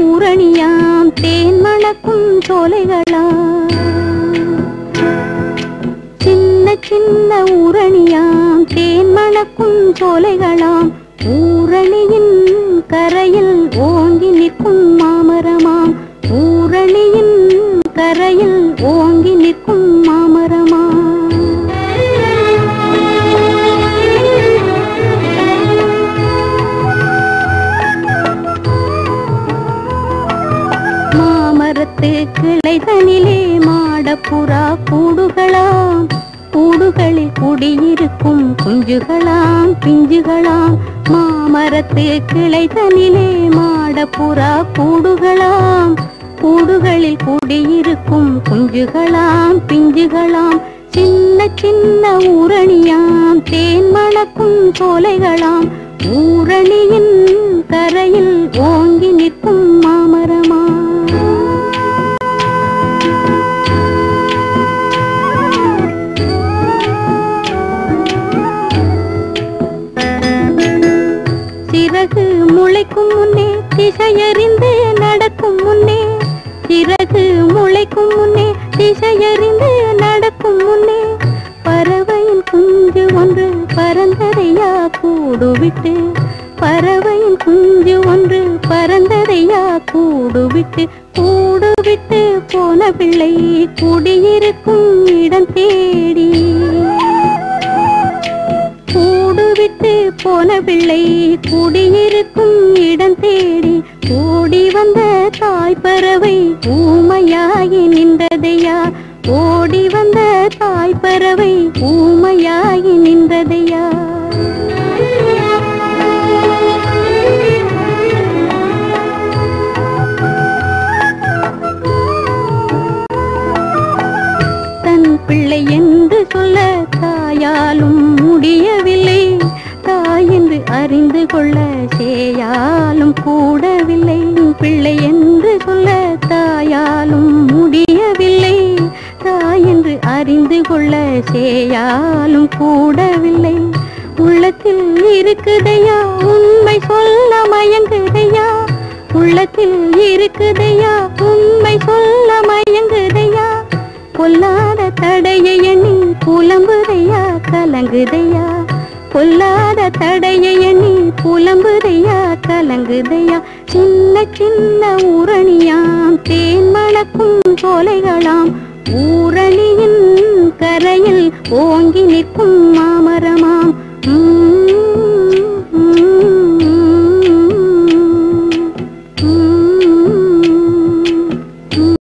ஊரணியாம் தேன் மணக்கும் சோலைகளா சின்ன சின்ன ஊரணியாம் தேன் மணக்கும் சோலைகளாம். ஊரணியின் கரையில் ஓங்கி நிற்கும் மாமரமாம். ஊரணியின் கரையில் ஓங்கி நிற்கும் கிளைதனிலே மாடப்புறா கூடுகளாம். கூடுகளில் குடியிருக்கும் குஞ்சுகளாம் பிஞ்சுகளாம். மாமரத்து கிளைதனிலே மாடப்புறா கூடுகளாம். கூடுகளில் குடியிருக்கும் குஞ்சுகளாம் பிஞ்சுகளாம். சின்ன சின்ன ஊரணியாம் தேன் மணக்கும் சோலைகளாம். ஊரணியின் கரையில் ஓங்கி நிற்கும் முளைக்கும் முன்னே திசையறிந்து நடக்கும் முன்னே சிறகு முளைக்கும் முன்னே திசையறிந்து நடக்கும் முன்னே பறவையின் குஞ்சு ஒன்று பறந்ததையா கூடுவிட்டு பறவையின் குஞ்சு ஒன்று பறந்ததையா கூடுவிட்டு கூடுவிட்டு போன பிள்ளை குடியிருக்கும் இடம் தேடி போன பிள்ளை குடியிருக்கும் இடம் தேடி ஓடி வந்த தாய் பறவை ஊமையாகி நின்றதையா? ஓடி வந்த தாய் பறவை ஊமையாகி நின்றதையா? தன் பிள்ளை என்று சொல்ல தாயாலும் முடியவில்லை. அறிந்து கொள்ள சேயாலும் கூடவில்லை. பிள்ளை என்று சொல்ல தாயாலும் முடியவில்லை. தாய் என்று அறிந்து கொள்ள சேயாலும் கூடவில்லை. உள்ளத்தில் இருக்குதையா? உண்மை சொல்ல மயங்குதையா? உள்ளத்தில் இருக்குதையா? உண்மை சொல்ல மயங்குதையா? பொல்லாத தடையை எண்ணி புலம்புதையா? கலங்குதையா? பொல்லாத தடையை நீ புலம்புதையா கலங்குதையா சின்ன சின்ன ஊரணியாம் தேன் மணக்கும் சோலைகளாம் ஊரணியின் கரையில் ஓங்கி நிற்கும் மாமரம்.